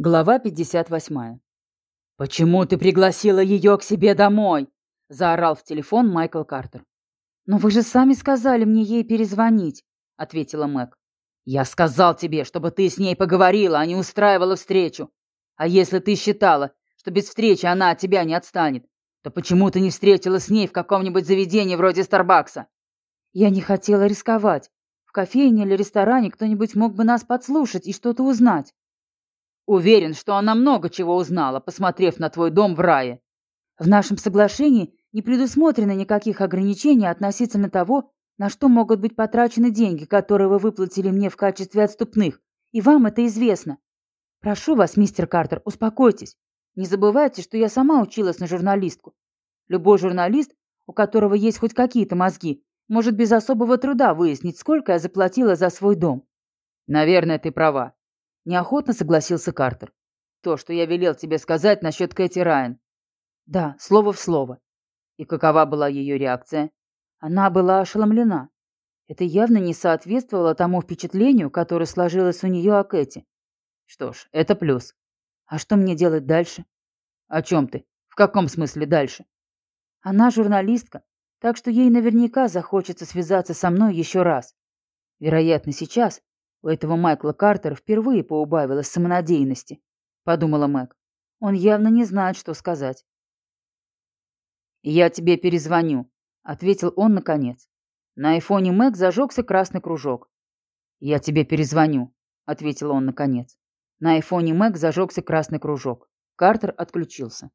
Глава 58. «Почему ты пригласила ее к себе домой?» — заорал в телефон Майкл Картер. «Но вы же сами сказали мне ей перезвонить», — ответила Мэг. «Я сказал тебе, чтобы ты с ней поговорила, а не устраивала встречу. А если ты считала, что без встречи она от тебя не отстанет, то почему ты не встретила с ней в каком-нибудь заведении вроде Старбакса?» «Я не хотела рисковать. В кофейне или ресторане кто-нибудь мог бы нас подслушать и что-то узнать». Уверен, что она много чего узнала, посмотрев на твой дом в рае. В нашем соглашении не предусмотрено никаких ограничений относительно того, на что могут быть потрачены деньги, которые вы выплатили мне в качестве отступных, и вам это известно. Прошу вас, мистер Картер, успокойтесь. Не забывайте, что я сама училась на журналистку. Любой журналист, у которого есть хоть какие-то мозги, может без особого труда выяснить, сколько я заплатила за свой дом. Наверное, ты права. Неохотно согласился Картер. То, что я велел тебе сказать насчет Кэти Райан. Да, слово в слово. И какова была ее реакция? Она была ошеломлена. Это явно не соответствовало тому впечатлению, которое сложилось у нее о Кэти. Что ж, это плюс. А что мне делать дальше? О чем ты? В каком смысле дальше? Она журналистка, так что ей наверняка захочется связаться со мной еще раз. Вероятно, сейчас, у этого Майкла Картера впервые поубавилось самонадеянности, подумала Мэг. Он явно не знает, что сказать. «Я тебе перезвоню», — ответил он наконец. На айфоне Мэг зажегся красный кружок. «Я тебе перезвоню», — ответил он наконец. На айфоне Мэг зажегся красный кружок. Картер отключился.